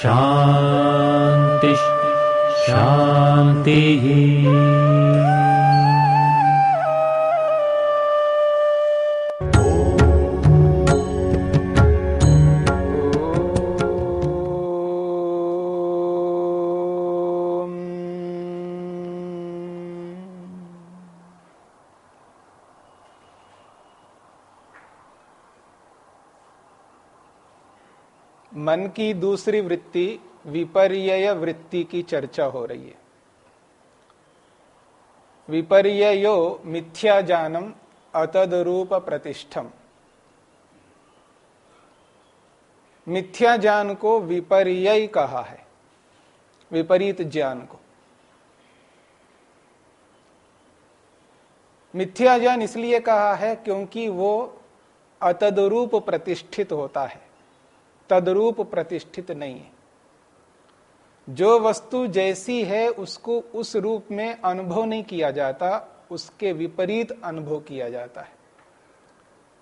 शान्तिः शान्तिः मन की दूसरी वृत्ति विपर्य वृत्ति की चर्चा हो रही है। विपर्यो मिथ्या जानम अतदरूप प्रतिष्ठम। मिथ्या ज्ञान को विपर्य कहा है, विपरीत ज्ञान को। मिथ्या ज्ञान इसलिए कहा है क्योंकि वो अतदरूप प्रतिष्ठित होता है। तदरूप प्रतिष्ठित नहीं है। जो वस्तु जैसी है, उसको उस रूप में अनुभव नहीं किया जाता, उसके विपरीत अनुभव किया जाता है।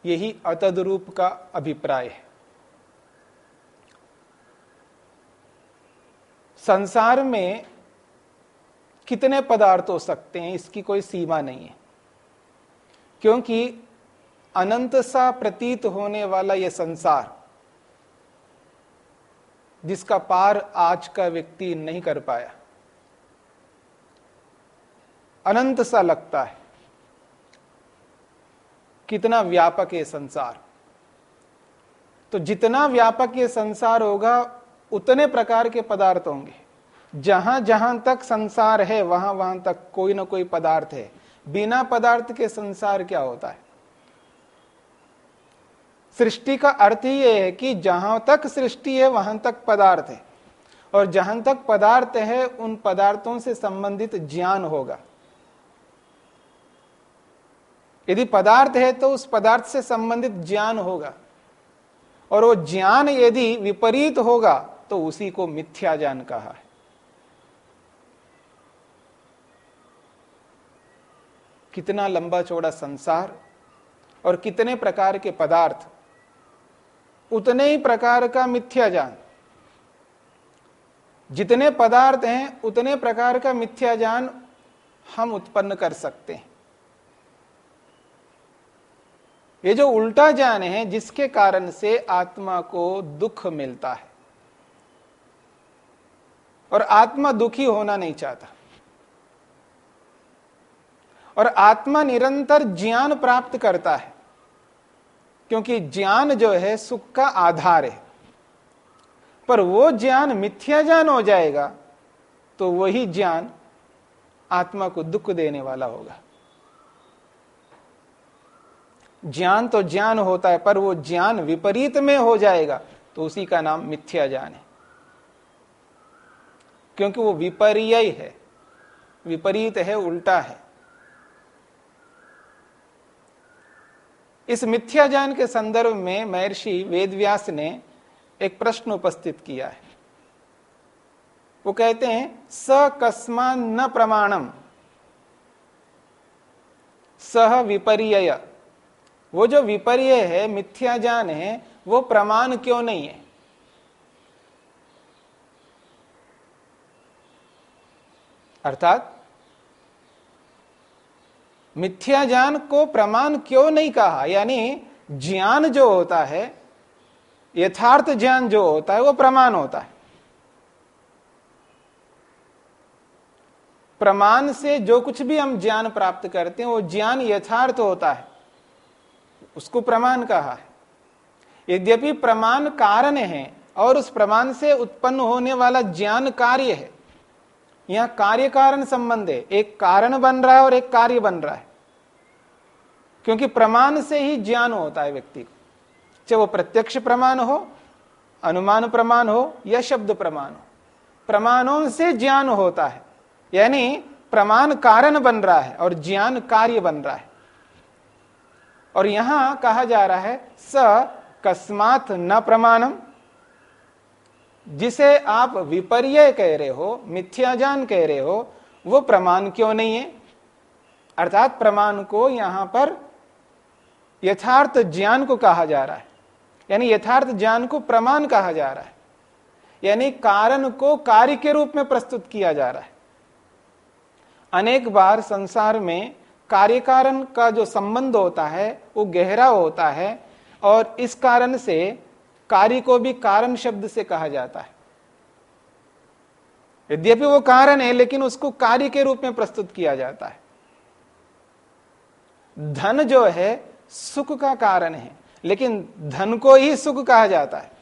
यही अतदरूप का अभिप्राय है। संसार में कितने पदार्थ हो सकते हैं, इसकी कोई सीमा नहीं है। क्योंकि अनंत सा प्रतीत होने वाला यह संसार जिसका पार आज का व्यक्ति नहीं कर पाया। अनंत सा लगता है कितना व्यापक है संसार। तो जितना व्यापक ये संसार होगा, उतने प्रकार के पदार्थ होंगे। जहाँ जहाँ तक संसार है, वहाँ वहाँ तक कोई ना कोई पदार्थ है। बिना पदार्थ के संसार क्या होता है? सृष्टि का अर्थ ही यह है कि जहाँ तक सृष्टि है, वहाँ तक पदार्थ है। और जहाँ तक पदार्थ है, उन पदार्थों से संबंधित ज्ञान होगा। यदि पदार्थ है तो उस पदार्थ से संबंधित ज्ञान होगा। और वो ज्ञान यदि विपरीत होगा तो उसी को मिथ्या ज्ञान कहा है। कितना लंबा चौड़ा संसार और कितने प्रकार के पदार्थ उतने ही प्रकार का मिथ्या ज्ञान जितने पदार्थ हैं, उतने प्रकार का मिथ्या ज्ञान हम उत्पन्न कर सकते हैं। ये जो उल्टा ज्ञान है, जिसके कारण से आत्मा को दुख मिलता है। और आत्मा दुखी होना नहीं चाहता। और आत्मा निरंतर ज्ञान प्राप्त करता है। क्योंकि ज्ञान जो है, सुख का आधार है। पर वो ज्ञान मिथ्या ज्ञान हो जाएगा तो वही ज्ञान आत्मा को दुख देने वाला होगा। ज्ञान तो ज्ञान होता है, पर वो ज्ञान विपरीत में हो जाएगा तो उसी का नाम मिथ्या ज्ञान है। क्योंकि वो विपर्य है, विपरीत है, उल्टा है। इस मिथ्या ज्ञान के संदर्भ में महर्षि वेदव्यास ने एक प्रश्न उपस्थित किया है। वो कहते हैं स कस्मान न प्रमाणम, सह विपर्य वो जो विपर्य है मिथ्या ज्ञान है, वो प्रमाण क्यों नहीं है? अर्थात मिथ्या ज्ञान को प्रमाण क्यों नहीं कहा? यानी, ज्ञान जो होता है, यथार्थ ज्ञान जो होता है, वो प्रमाण होता है। प्रमाण से जो कुछ भी हम ज्ञान प्राप्त करते हैं, वो ज्ञान यथार्थ होता है। उसको प्रमाण कहा है। यद्यपि प्रमाण कारण है, और उस प्रमाण से उत्पन्न होने वाला ज्ञान कार्य है। यहाँ कार्य कारण संबंध है। एक कारण बन रहा है और एक कार्य बन रहा है। क्योंकि प्रमाण से ही ज्ञान होता है व्यक्ति को। चाहे वो प्रत्यक्ष प्रमाण हो, अनुमान प्रमाण हो या शब्द प्रमाण हो। प्रमाणों से ज्ञान होता है। यानी प्रमाण कारण बन रहा है और ज्ञान कार्य बन रहा है। और यहाँ कहा जा रहा है, स, कस्मात न प्रमाणम। जिसे आप विपर्य कह रहे हो मिथ्याजान कह रहे हो, वो प्रमाण क्यों नहीं है? अर्थात प्रमाण को यहाँ पर यथार्थ ज्ञान को कहा जा रहा है। यानी यथार्थ ज्ञान को प्रमाण कहा जा रहा है। यानी कारण को कार्य के रूप में प्रस्तुत किया जा रहा है। अनेक बार संसार में कार्य कारण का जो संबंध होता है, वो गहरा होता है और इस कारण से कार्य को भी कारण शब्द से कहा जाता है। यद्यपि वो कारण है, लेकिन उसको कार्य के रूप में प्रस्तुत किया जाता है। धन जो है, सुख का कारण है, लेकिन धन को ही सुख कहा जाता है।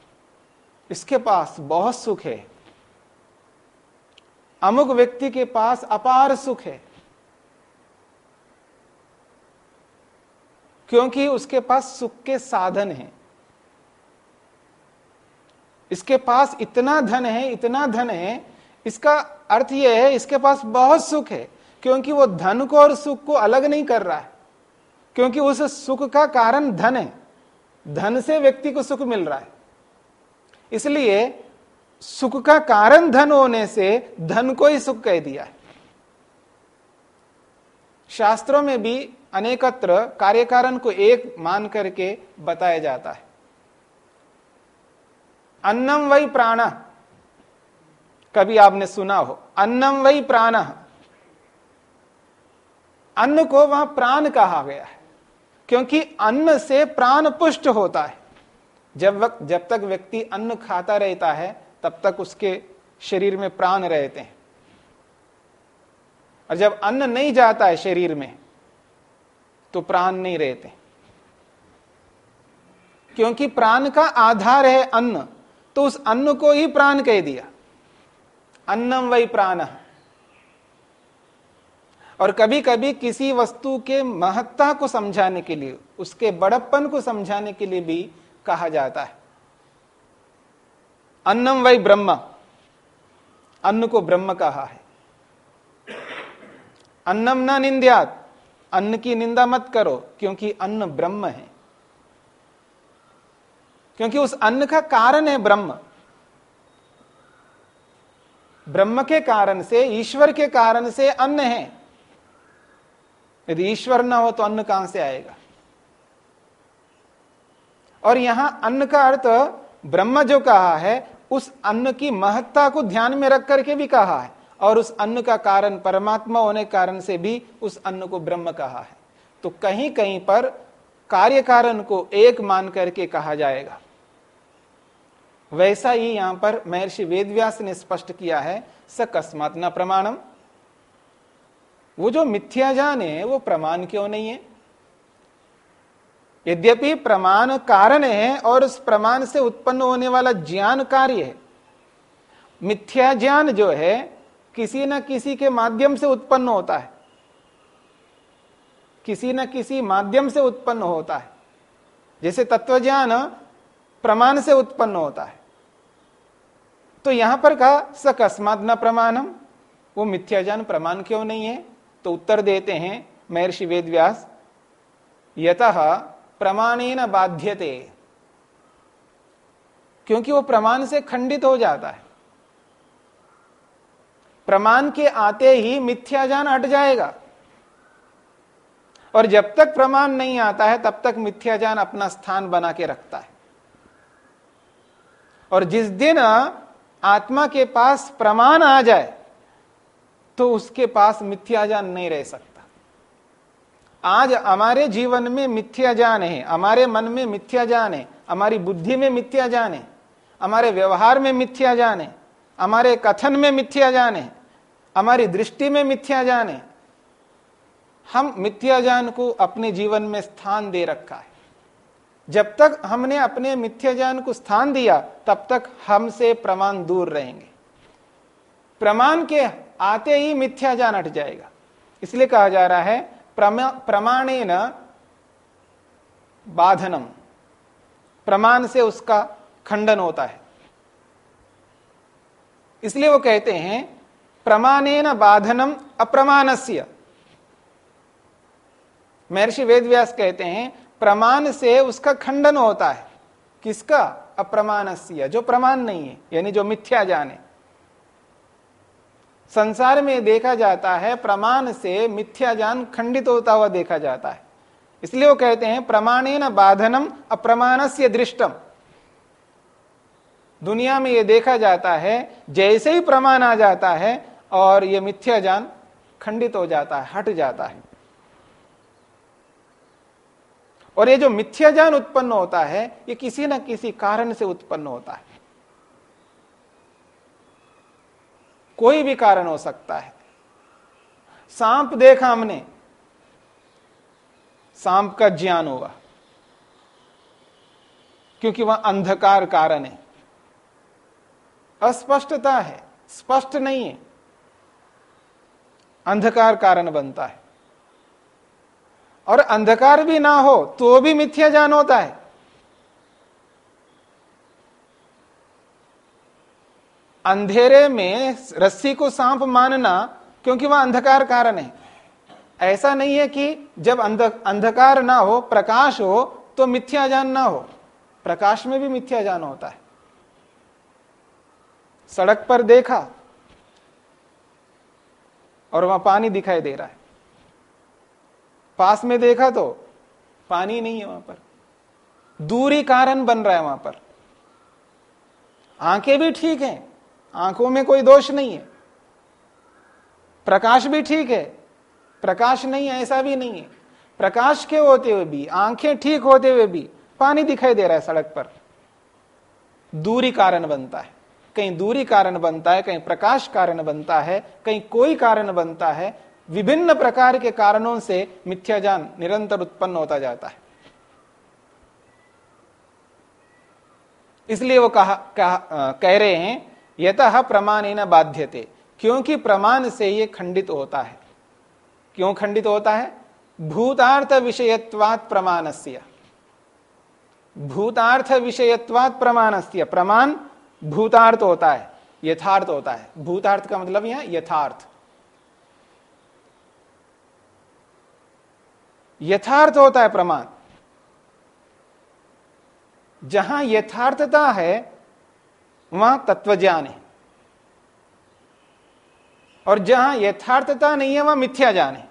इसके पास बहुत सुख है। अमुक व्यक्ति के पास अपार सुख है। क्योंकि उसके पास सुख के साधन हैं। इसके पास इतना धन है, इतना धन है, इसका अर्थ यह है, इसके पास बहुत सुख है, क्योंकि वो धन को और सुख को अलग नहीं कर रहा है। क्योंकि उस सुख का कारण धन है। धन से व्यक्ति को सुख मिल रहा है। इसलिए सुख का कारण धन होने से धन को ही सुख कह दिया है। शास्त्रों में भी अनेकत्र कार्य कारण को एक मान करके बताया जाता है। अन्नम वही प्राण। कभी आपने सुना हो, अन्नम वही प्राण। अन्न को वहाँ प्राण कहा गया है, क्योंकि अन्न से प्राण पुष्ट होता है। जब वक्त जब तक व्यक्ति अन्न खाता रहता है, तब तक उसके शरीर में प्राण रहते हैं। और जब अन्न नहीं जाता है शरीर में तो प्राण नहीं रहते। क्योंकि प्राण का आधार है अन्न। तो उस अन्न को ही प्राण कह दिया। अन्नम वही प्राण। और कभी कभी किसी वस्तु के महत्ता को समझाने के लिए, उसके बड़प्पन को समझाने के लिए भी कहा जाता है। अन्नम वही ब्रह्म। अन्न को ब्रह्म कहा है। अन्नम ना निंद्यात। अन्न की निंदा मत करो, क्योंकि अन्न ब्रह्म है। क्योंकि उस अन्न का कारण है ब्रह्म। ब्रह्म के कारण से, ईश्वर के कारण से अन्न है। यदि ईश्वर ना हो तो अन्न कहाँ से आएगा? और यहाँ अन्न का अर्थ ब्रह्म जो कहा है, उस अन्न की महत्ता को ध्यान में रख करके भी कहा है। और उस अन्न का कारण परमात्मा होने कारण से भी उस अन्न को ब्रह्म कहा है। तो कहीं कहीं पर कार्य कारण को एक मान करके कहा जाएगा। वैसा ही यहाँ पर महर्षि वेदव्यास ने स्पष्ट किया है, सकस्मात न प्रमाणम। वो जो मिथ्या जान है, वो प्रमाण क्यों नहीं है? यद्यपि प्रमाण कारण है और उस प्रमाण से उत्पन्न होने वाला ज्ञान कार्य है। मिथ्या ज्ञान जो है, किसी न किसी के माध्यम से उत्पन्न होता है। किसी न किसी माध्यम से उत्पन्न होता है। जैसे तत्वज्ञान प्रमाण से उत्पन्न होता है। तो यहाँ पर कहा सकस्मात न प्रमाणम। वो मिथ्याज्ञान प्रमाण क्यों नहीं है? तो उत्तर देते हैं महर्षि वेदव्यास, यत प्रमाणे न बाध्यते। क्योंकि वो प्रमाण से खंडित हो जाता है। प्रमाण के आते ही मिथ्याजान हट जाएगा। और जब तक प्रमाण नहीं आता है, तब तक मिथ्याजान अपना स्थान बना के रखता है। और जिस दिन आत्मा के पास प्रमाण आ जाए तो उसके पास मिथ्याजान नहीं रह सकता। आज हमारे जीवन में मिथ्याजान है, हमारे मन में मिथ्याजान है, हमारी बुद्धि में मिथ्याजान है, हमारे व्यवहार में मिथ्याजान है, हमारे कथन में मिथ्याजान है, हमारी दृष्टि में मिथ्याजान है। हम मिथ्याजान को अपने जीवन में स्थान दे रखा है। जब तक हमने अपने मिथ्याजान को स्थान दिया तब तक हमसे प्रमाण दूर रहेंगे। प्रमाण के आते ही मिथ्याजान हट जाएगा। इसलिए कहा जा रहा है प्रमा, प्रमाणे न बाधनम। प्रमाण से उसका खंडन होता है। इसलिए वो कहते हैं प्रमाणेन बाधनम अप्रमाणस्य। महर्षि वेदव्यास कहते हैं प्रमाण से उसका खंडन होता है। किसका? अप्रमाणस्य। जो प्रमाण नहीं है, यानी जो मिथ्या जाने। संसार में देखा जाता है, प्रमाण से मिथ्या जान खंडित होता हुआ देखा जाता है। इसलिए वो कहते हैं प्रमाणे न बाधनम अप्रमाण से दृष्टम। दुनिया में ये देखा जाता है, जैसे ही प्रमाण आ जाता है, और ये मिथ्या जान खंडित हो जाता है, हट जाता है। और ये जो मिथ्या ज्ञान उत्पन्न होता है, ये किसी ना किसी कारण से उत्पन्न होता है। कोई भी कारण हो सकता है। सांप देखा हमने। सांप का ज्ञान होगा क्योंकि वह अंधकार कारण है। अस्पष्टता है। स्पष्ट नहीं है। अंधकार कारण बनता है। और अंधकार भी ना हो तो भी मिथ्या ज्ञान होता है। अंधेरे में रस्सी को सांप मानना क्योंकि वह अंधकार कारण है। ऐसा नहीं है कि जब अंध, अंधकार ना हो, प्रकाश हो तो मिथ्या ज्ञान ना हो। प्रकाश में भी मिथ्या ज्ञान होता है। सड़क पर देखा और वहाँ पानी दिखाई दे रहा है। पास में देखा तो पानी नहीं है वहाँ पर। दूरी कारण बन रहा है वहाँ पर। आँखें भी ठीक हैं, आँखों में कोई दोष नहीं है। प्रकाश भी ठीक है, प्रकाश नहीं है, ऐसा भी नहीं है। प्रकाश के होते हुए भी, आँखें ठीक होते हुए भी पानी दिखाई दे रहा है सड़क पर। दूरी कारण बनता है। कहीं दूरी कारण बनता है, कहीं प्रकाश कारण बनता है, कहीं कोई कारण बनता है विभिन्न प्रकार के कारणों से मिथ्याजान निरंतर उत्पन्न होता जाता है। इसलिए वो कहा, कहा कह रहे हैं यत प्रमाण न बाध्यते क्योंकि प्रमाण से ये खंडित होता है। क्यों खंडित होता है? भूतार्थ विषयत्वात प्रमाणस्य। भूतार्थ विषयत्वात प्रमाणस्य। प्रमाण भूतार्थ होता है यथार्थ होता है। भूतार्थ का मतलब यहाँ यथार्थ। यथार्थ होता है प्रमाण। जहाँ यथार्थता है, वहाँ तत्वज्ञान है। और जहाँ यथार्थता नहीं है, वहाँ मिथ्या ज्ञान है।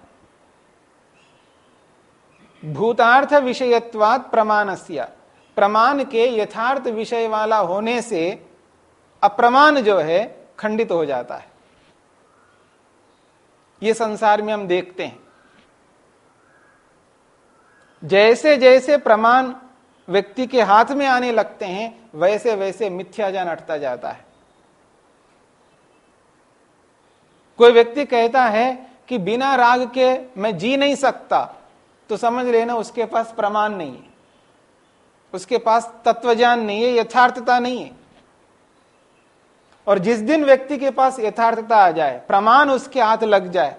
भूतार्थ विषयत्वात प्रमाणस्य। प्रमाण के यथार्थ विषय वाला होने से अप्रमाण जो है, खंडित हो जाता है। यह संसार में हम देखते हैं। जैसे जैसे प्रमाण व्यक्ति के हाथ में आने लगते हैं, वैसे वैसे मिथ्या ज्ञान अटता जाता है। कोई व्यक्ति कहता है कि बिना राग के मैं जी नहीं सकता तो समझ लेना उसके पास प्रमाण नहीं है। उसके पास तत्वज्ञान नहीं है, यथार्थता नहीं है। और जिस दिन व्यक्ति के पास यथार्थता आ जाए, प्रमाण उसके हाथ लग जाए,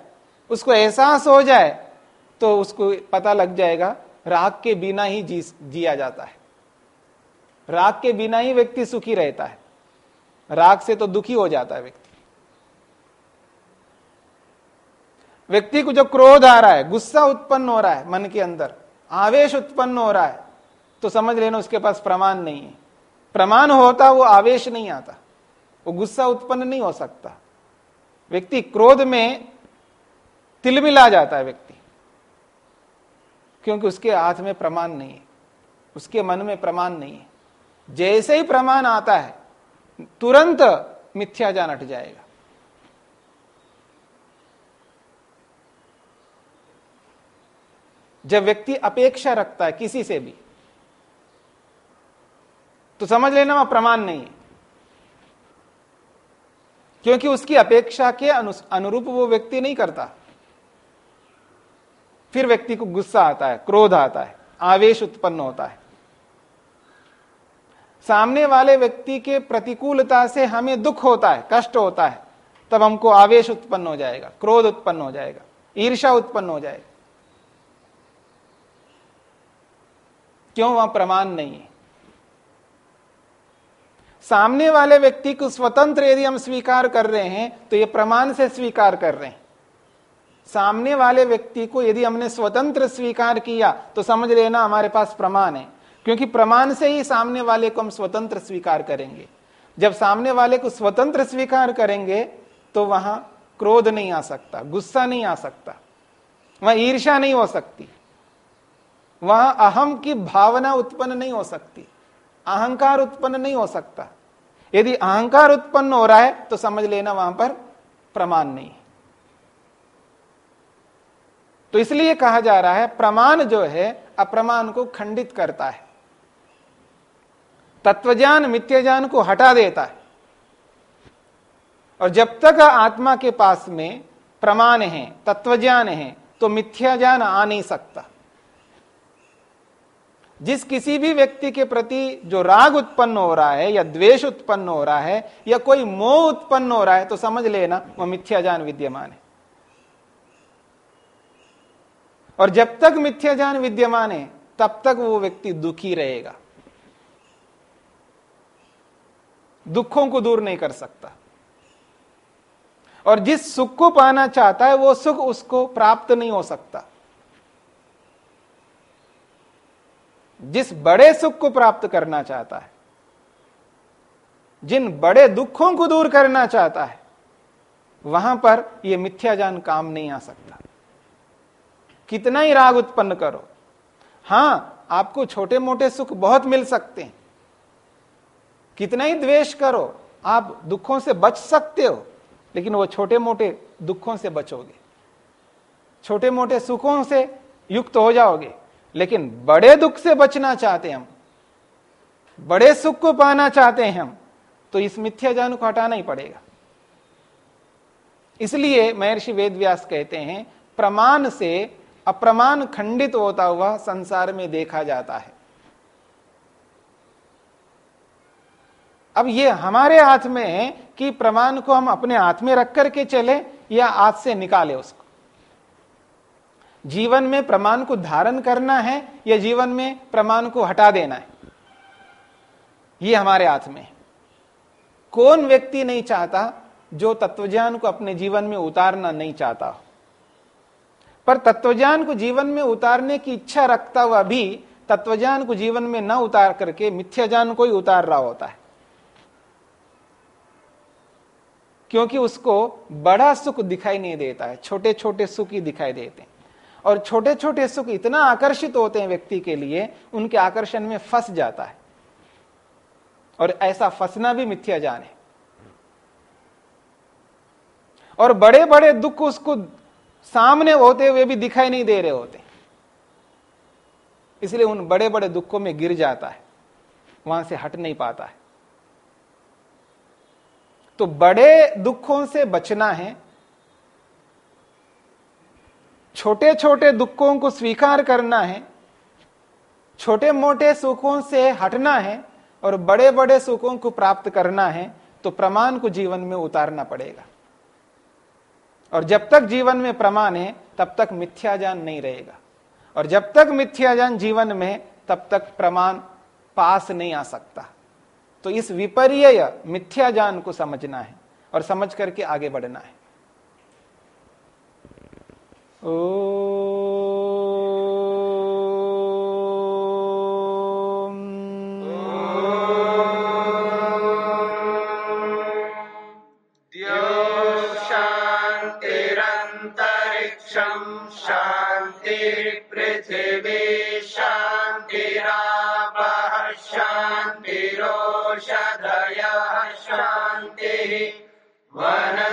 उसको एहसास हो जाए तो उसको पता लग जाएगा राग के बिना ही जी, जिया जाता है। राग के बिना ही व्यक्ति सुखी रहता है। राग से तो दुखी हो जाता है व्यक्ति। व्यक्ति को जो क्रोध आ रहा है, गुस्सा उत्पन्न हो रहा है मन के अंदर, आवेश उत्पन्न हो रहा है तो समझ लेना उसके पास प्रमाण नहीं है। प्रमाण होता, वो आवेश नहीं आता, वो गुस्सा उत्पन्न नहीं हो सकता। व्यक्ति क्रोध में तिलमिला जाता है व्यक्ति। क्योंकि उसके हाथ में प्रमाण नहीं है। उसके मन में प्रमाण नहीं है। जैसे ही प्रमाण आता है, तुरंत मिथ्या जान हट जाएगा। जब व्यक्ति अपेक्षा रखता है किसी से भी तो समझ लेना वह प्रमाण नहीं है। क्योंकि उसकी अपेक्षा के अनुरूप वो व्यक्ति नहीं करता। फिर व्यक्ति को गुस्सा आता है, क्रोध आता है, आवेश उत्पन्न होता है। सामने वाले व्यक्ति के प्रतिकूलता से हमें दुख होता है, कष्ट होता है, तब हमको आवेश उत्पन्न हो जाएगा, क्रोध उत्पन्न हो जाएगा ईर्षा उत्पन्न हो जाएगा। क्यों वहाँ प्रमाण नहीं है? सामने वाले व्यक्ति को स्वतंत्र यदि हम स्वीकार कर रहे हैं तो ये प्रमाण से स्वीकार कर रहे हैं। सामने वाले व्यक्ति को यदि हमने स्वतंत्र स्वीकार किया तो समझ लेना हमारे पास प्रमाण है। क्योंकि प्रमाण से ही सामने वाले को हम स्वतंत्र स्वीकार करेंगे। जब सामने वाले को स्वतंत्र स्वीकार करेंगे तो वहाँ क्रोध नहीं आ सकता, गुस्सा नहीं आ सकता, वहाँ ईर्षा नहीं हो सकती, वहाँ अहम की भावना उत्पन्न नहीं हो सकती, अहंकार उत्पन्न नहीं हो सकता। यदि अहंकार उत्पन्न हो रहा है तो समझ लेना वहाँ पर प्रमाण नहीं तो इसलिए कहा जा रहा है, प्रमाण जो है, अप्रमाण को खंडित करता है। तत्वज्ञान मिथ्यज्ञान को हटा देता है। और जब तक आत्मा के पास में प्रमाण है, तत्वज्ञान है तो मिथ्याज्ञान आ नहीं सकता। जिस किसी भी व्यक्ति के प्रति जो राग उत्पन्न हो रहा है, या द्वेष उत्पन्न हो रहा है, या कोई मोह उत्पन्न हो रहा है तो समझ लेना वह मिथ्याज्ञान विद्यमान है। और जब तक मिथ्याज्ञान विद्यमान है, तब तक वो व्यक्ति दुखी रहेगा। दुखों को दूर नहीं कर सकता। और जिस सुख को पाना चाहता है, वो सुख उसको प्राप्त नहीं हो सकता। जिस बड़े सुख को प्राप्त करना चाहता है, जिन बड़े दुखों को दूर करना चाहता है, वहाँ पर यह मिथ्याजान काम नहीं आ सकता। कितना ही राग उत्पन्न करो। हाँ, आपको छोटे मोटे सुख बहुत मिल सकते हैं। कितना ही द्वेष करो, आप दुखों से बच सकते हो, लेकिन वो छोटे मोटे दुखों से बचोगे। छोटे मोटे सुखों से युक्त हो जाओगे। लेकिन बड़े दुख से बचना चाहते हैं हम। बड़े सुख को पाना चाहते हैं हम तो इस मिथ्या जान को हटाना ही पड़ेगा। इसलिए महर्षि वेदव्यास कहते हैं, प्रमाण से अप्रमाण खंडित होता हुआ संसार में देखा जाता है। अब ये हमारे हाथ में है कि प्रमाण को हम अपने हाथ में रख करके चले या हाथ से निकाले उसको। जीवन में प्रमाण को धारण करना है या जीवन में प्रमाण को हटा देना है? ये हमारे हाथ में है। कौन व्यक्ति नहीं चाहता जो तत्वज्ञान को अपने जीवन में उतारना नहीं चाहता पर तत्वज्ञान को जीवन में उतारने की इच्छा रखता हुआ भी तत्वज्ञान को जीवन में न उतार करके मिथ्याज्ञान को ही उतार रहा होता है। क्योंकि उसको बड़ा सुख दिखाई नहीं देता है छोटे छोटे सुख ही दिखाई देते हैं। और छोटे छोटे सुख इतना आकर्षित होते हैं व्यक्ति के लिए, उनके आकर्षण में फंस जाता है। और ऐसा फंसना भी मिथ्या जान है। और बड़े बड़े दुख उसको सामने होते हुए भी दिखाई नहीं दे रहे होते। इसलिए उन बड़े बड़े दुखों में गिर जाता है। वहाँ से हट नहीं पाता है। तो बड़े दुखों से बचना है। छोटे छोटे दुखों को स्वीकार करना है। छोटे मोटे सुखों से हटना है और बड़े बड़े सुखों को प्राप्त करना है तो प्रमाण को जीवन में उतारना पड़ेगा। और जब तक जीवन में प्रमाण है तब तक मिथ्याजान नहीं रहेगा। और जब तक मिथ्याजान जीवन में, तब तक प्रमाण पास नहीं आ सकता। तो इस विपर्य मिथ्या ज्ञान को समझना है और समझ करके आगे बढ़ना है। ओ